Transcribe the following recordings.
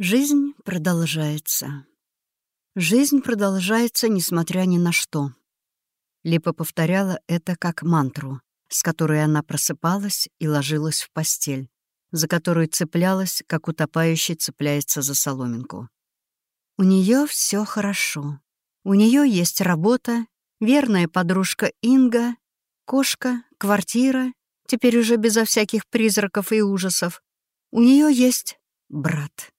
Жизнь продолжается. Жизнь продолжается, несмотря ни на что. Липа повторяла это как мантру, с которой она просыпалась и ложилась в постель, за которую цеплялась, как утопающий цепляется за соломинку. У нее все хорошо. У нее есть работа, верная подружка Инга, кошка, квартира, теперь уже безо всяких призраков и ужасов. У нее есть брат.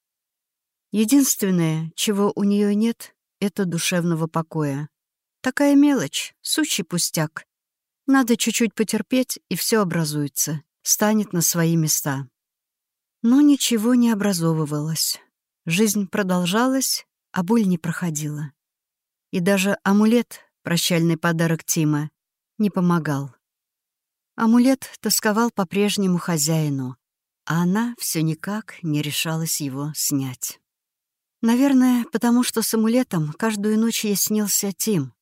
Единственное, чего у нее нет, — это душевного покоя. Такая мелочь, сущий пустяк. Надо чуть-чуть потерпеть, и все образуется, станет на свои места. Но ничего не образовывалось. Жизнь продолжалась, а боль не проходила. И даже амулет, прощальный подарок Тима, не помогал. Амулет тосковал по прежнему хозяину, а она все никак не решалась его снять. Наверное, потому что с амулетом каждую ночь ей снился Тим,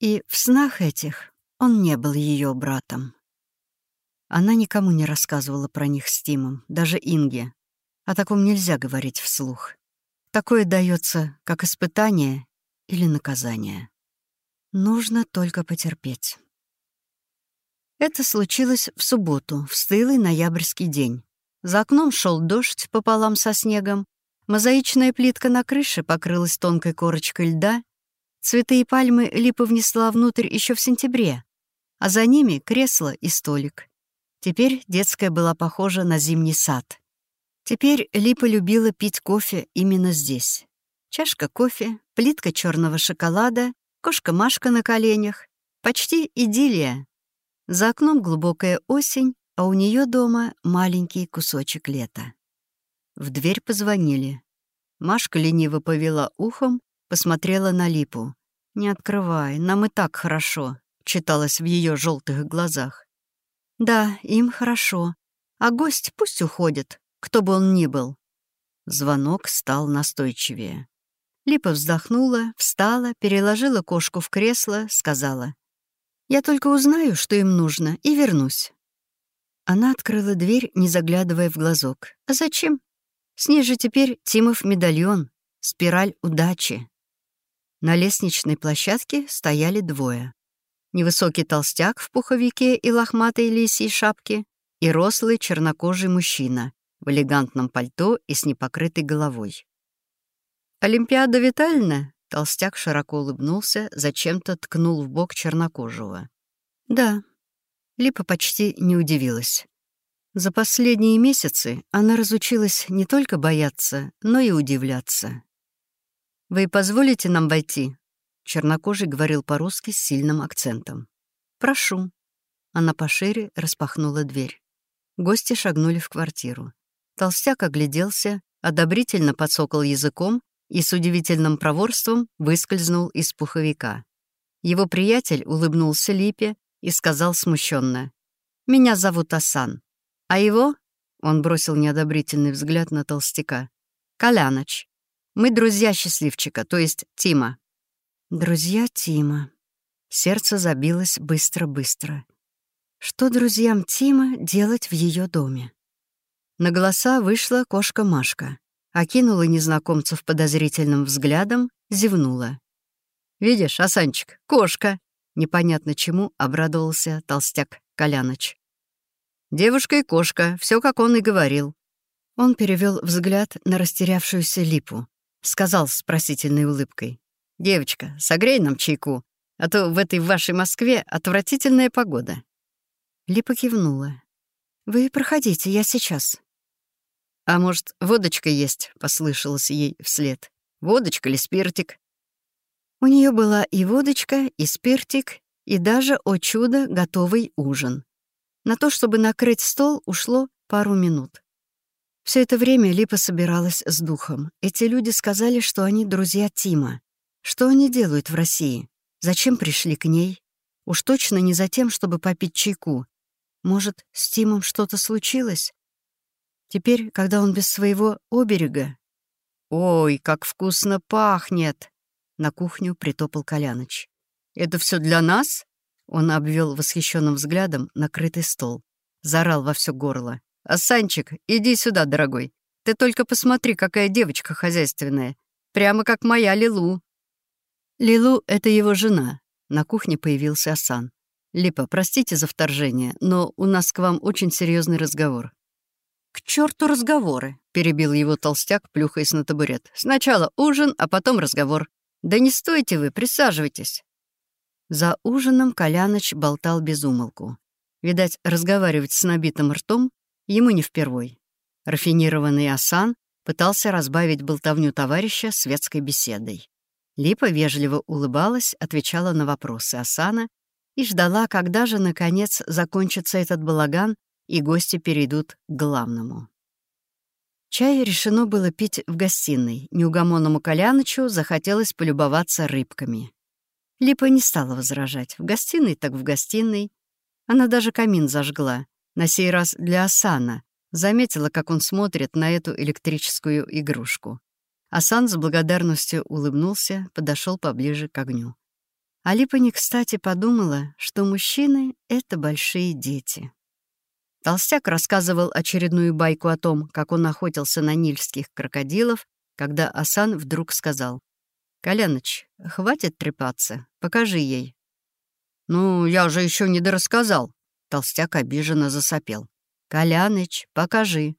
и в снах этих он не был ее братом. Она никому не рассказывала про них с Тимом, даже Инге. О таком нельзя говорить вслух. Такое дается как испытание или наказание. Нужно только потерпеть. Это случилось в субботу, в стылый ноябрьский день. За окном шел дождь пополам со снегом, Мозаичная плитка на крыше покрылась тонкой корочкой льда, цветы и пальмы Липа внесла внутрь еще в сентябре, а за ними кресло и столик. Теперь детская была похожа на зимний сад. Теперь Липа любила пить кофе именно здесь. Чашка кофе, плитка черного шоколада, кошка-машка на коленях. Почти идиллия. За окном глубокая осень, а у нее дома маленький кусочек лета. В дверь позвонили. Машка лениво повела ухом, посмотрела на Липу. «Не открывай, нам и так хорошо», — читалось в ее желтых глазах. «Да, им хорошо. А гость пусть уходит, кто бы он ни был». Звонок стал настойчивее. Липа вздохнула, встала, переложила кошку в кресло, сказала. «Я только узнаю, что им нужно, и вернусь». Она открыла дверь, не заглядывая в глазок. «А зачем? С ней же теперь Тимов медальон, спираль удачи. На лестничной площадке стояли двое. Невысокий толстяк в пуховике и лохматой лисьей шапке и рослый чернокожий мужчина в элегантном пальто и с непокрытой головой. «Олимпиада Витальевна?» — толстяк широко улыбнулся, зачем-то ткнул в бок чернокожего. «Да». Липа почти не удивилась. За последние месяцы она разучилась не только бояться, но и удивляться. «Вы позволите нам войти?» Чернокожий говорил по-русски с сильным акцентом. «Прошу». Она пошире распахнула дверь. Гости шагнули в квартиру. Толстяк огляделся, одобрительно подсокал языком и с удивительным проворством выскользнул из пуховика. Его приятель улыбнулся Липе и сказал смущенно: «Меня зовут Асан. А его, он бросил неодобрительный взгляд на толстяка, Коляныч. Мы друзья счастливчика, то есть Тима. Друзья Тима. Сердце забилось быстро-быстро. Что друзьям Тима делать в ее доме? На голоса вышла кошка Машка, окинула незнакомцев подозрительным взглядом, зевнула. «Видишь, Асанчик, кошка!» Непонятно чему обрадовался толстяк Коляныч. Девушка и кошка, все как он и говорил. Он перевел взгляд на растерявшуюся липу. Сказал с просительной улыбкой. «Девочка, согрей нам чайку, а то в этой вашей Москве отвратительная погода». Липа кивнула. «Вы проходите, я сейчас». «А может, водочка есть?» — послышалось ей вслед. «Водочка или спиртик?» У нее была и водочка, и спиртик, и даже, о чудо, готовый ужин. На то, чтобы накрыть стол, ушло пару минут. Все это время Липа собиралась с духом. Эти люди сказали, что они друзья Тима. Что они делают в России? Зачем пришли к ней? Уж точно не за тем, чтобы попить чайку. Может, с Тимом что-то случилось? Теперь, когда он без своего оберега... «Ой, как вкусно пахнет!» На кухню притопал Коляныч. «Это все для нас?» Он обвел восхищенным взглядом накрытый стол. Заорал во все горло. «Асанчик, иди сюда, дорогой. Ты только посмотри, какая девочка хозяйственная. Прямо как моя Лилу». Лилу — это его жена. На кухне появился Асан. «Липа, простите за вторжение, но у нас к вам очень серьезный разговор». «К черту разговоры!» — перебил его толстяк, плюхаясь на табурет. «Сначала ужин, а потом разговор. Да не стойте вы, присаживайтесь». За ужином Коляныч болтал без умолку. Видать, разговаривать с набитым ртом ему не впервой. Рафинированный Асан пытался разбавить болтовню товарища светской беседой. Липа вежливо улыбалась, отвечала на вопросы Асана и ждала, когда же, наконец, закончится этот балаган и гости перейдут к главному. Чай решено было пить в гостиной. Неугомонному Колянычу захотелось полюбоваться рыбками. Липа не стала возражать. В гостиной так в гостиной. Она даже камин зажгла. На сей раз для Асана. Заметила, как он смотрит на эту электрическую игрушку. Асан с благодарностью улыбнулся, подошел поближе к огню. А Липа не кстати подумала, что мужчины — это большие дети. Толстяк рассказывал очередную байку о том, как он охотился на нильских крокодилов, когда Асан вдруг сказал, «Коляныч, хватит трепаться, покажи ей». «Ну, я же еще не дорассказал», — толстяк обиженно засопел. «Коляныч, покажи».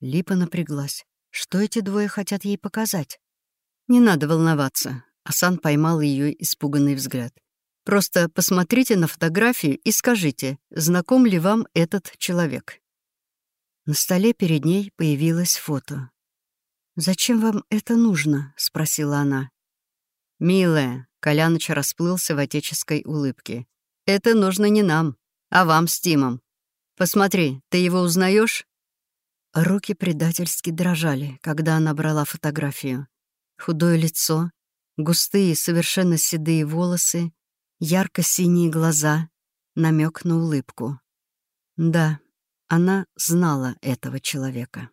Липа напряглась. Что эти двое хотят ей показать? «Не надо волноваться», — Асан поймал ее испуганный взгляд. Просто посмотрите на фотографию и скажите, знаком ли вам этот человек. На столе перед ней появилось фото. «Зачем вам это нужно?» — спросила она. «Милая», — Коляныч расплылся в отеческой улыбке. «Это нужно не нам, а вам с Тимом. Посмотри, ты его узнаешь? Руки предательски дрожали, когда она брала фотографию. Худое лицо, густые, совершенно седые волосы, ярко-синие глаза, намек на улыбку. Да, она знала этого человека.